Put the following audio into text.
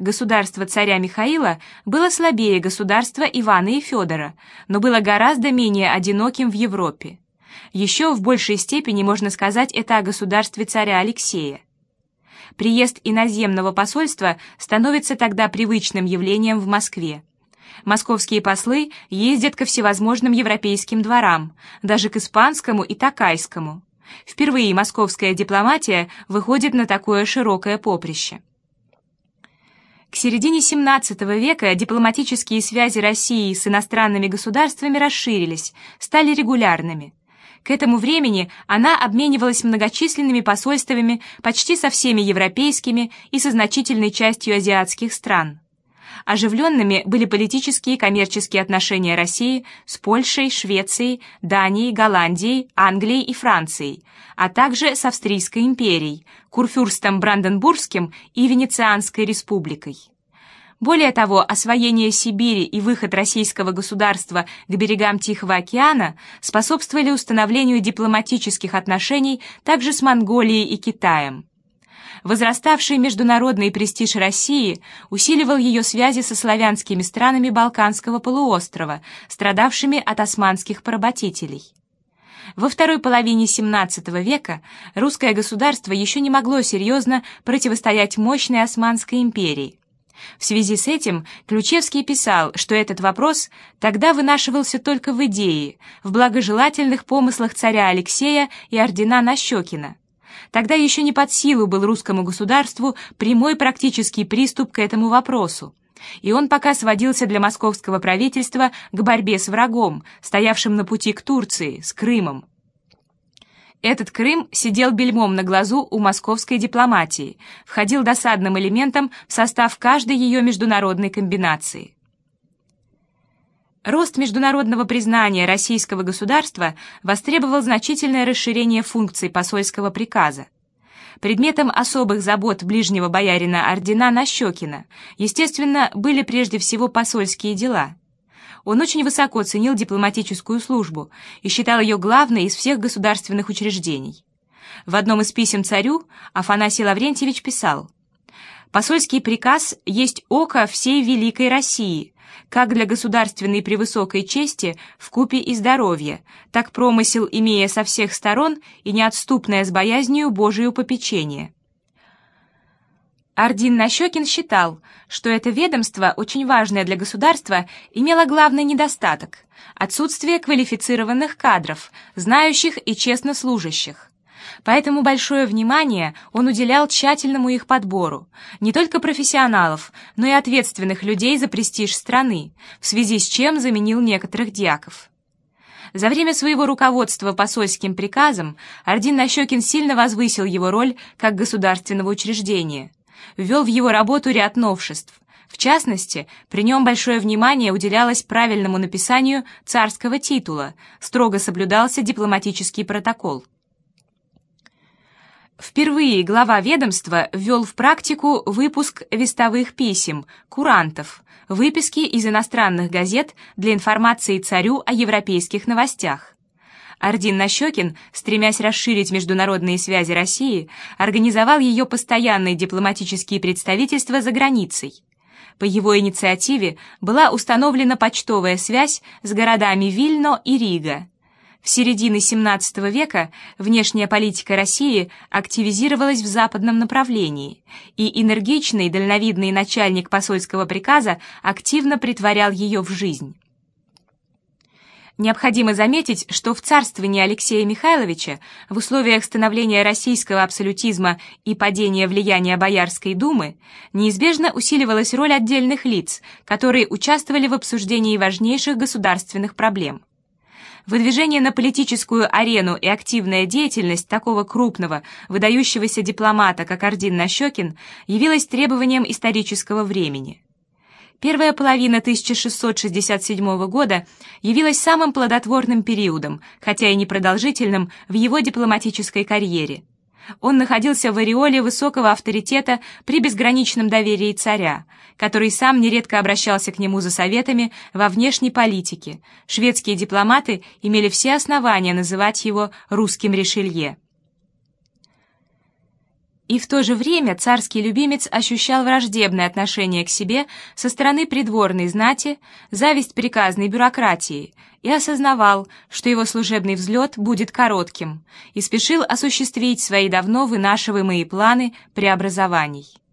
Государство царя Михаила было слабее государства Ивана и Федора, но было гораздо менее одиноким в Европе. Еще в большей степени можно сказать это о государстве царя Алексея. Приезд иноземного посольства становится тогда привычным явлением в Москве. Московские послы ездят ко всевозможным европейским дворам, даже к испанскому и такайскому. Впервые московская дипломатия выходит на такое широкое поприще. К середине XVII века дипломатические связи России с иностранными государствами расширились, стали регулярными. К этому времени она обменивалась многочисленными посольствами почти со всеми европейскими и со значительной частью азиатских стран. Оживленными были политические и коммерческие отношения России с Польшей, Швецией, Данией, Голландией, Англией и Францией, а также с Австрийской империей, Курфюрстом Бранденбургским и Венецианской республикой. Более того, освоение Сибири и выход российского государства к берегам Тихого океана способствовали установлению дипломатических отношений также с Монголией и Китаем. Возраставший международный престиж России усиливал ее связи со славянскими странами Балканского полуострова, страдавшими от османских поработителей. Во второй половине XVII века русское государство еще не могло серьезно противостоять мощной Османской империи. В связи с этим Ключевский писал, что этот вопрос тогда вынашивался только в идее, в благожелательных помыслах царя Алексея и ордена Нащекина. Тогда еще не под силу был русскому государству прямой практический приступ к этому вопросу, и он пока сводился для московского правительства к борьбе с врагом, стоявшим на пути к Турции, с Крымом. Этот Крым сидел бельмом на глазу у московской дипломатии, входил досадным элементом в состав каждой ее международной комбинации. Рост международного признания российского государства востребовал значительное расширение функций посольского приказа. Предметом особых забот ближнего боярина ордена Нащекина, естественно, были прежде всего посольские дела. Он очень высоко ценил дипломатическую службу и считал ее главной из всех государственных учреждений. В одном из писем царю Афанасий Лаврентьевич писал «Посольский приказ есть око всей великой России, как для государственной превысокой чести в купе и здоровья, так промысел, имея со всех сторон и неотступное с боязнью Божию попечение. Ардин Нащекин считал, что это ведомство, очень важное для государства, имело главный недостаток – отсутствие квалифицированных кадров, знающих и честно служащих. Поэтому большое внимание он уделял тщательному их подбору, не только профессионалов, но и ответственных людей за престиж страны, в связи с чем заменил некоторых дьяков. За время своего руководства посольским приказом Ордин Нащекин сильно возвысил его роль как государственного учреждения, ввел в его работу ряд новшеств. В частности, при нем большое внимание уделялось правильному написанию царского титула, строго соблюдался дипломатический протокол. Впервые глава ведомства ввел в практику выпуск вестовых писем, курантов, выписки из иностранных газет для информации царю о европейских новостях. Ордин Нащекин, стремясь расширить международные связи России, организовал ее постоянные дипломатические представительства за границей. По его инициативе была установлена почтовая связь с городами Вильно и Рига. В середине XVII века внешняя политика России активизировалась в западном направлении, и энергичный дальновидный начальник посольского приказа активно притворял ее в жизнь. Необходимо заметить, что в царствовании Алексея Михайловича в условиях становления российского абсолютизма и падения влияния Боярской думы неизбежно усиливалась роль отдельных лиц, которые участвовали в обсуждении важнейших государственных проблем. Выдвижение на политическую арену и активная деятельность такого крупного, выдающегося дипломата, как Ордин Нащекин, явилась требованием исторического времени. Первая половина 1667 года явилась самым плодотворным периодом, хотя и непродолжительным, в его дипломатической карьере. Он находился в ореоле высокого авторитета при безграничном доверии царя, который сам нередко обращался к нему за советами во внешней политике. Шведские дипломаты имели все основания называть его «русским Ришелье». И в то же время царский любимец ощущал враждебное отношение к себе со стороны придворной знати, зависть приказной бюрократии и осознавал, что его служебный взлет будет коротким, и спешил осуществить свои давно вынашиваемые планы преобразований.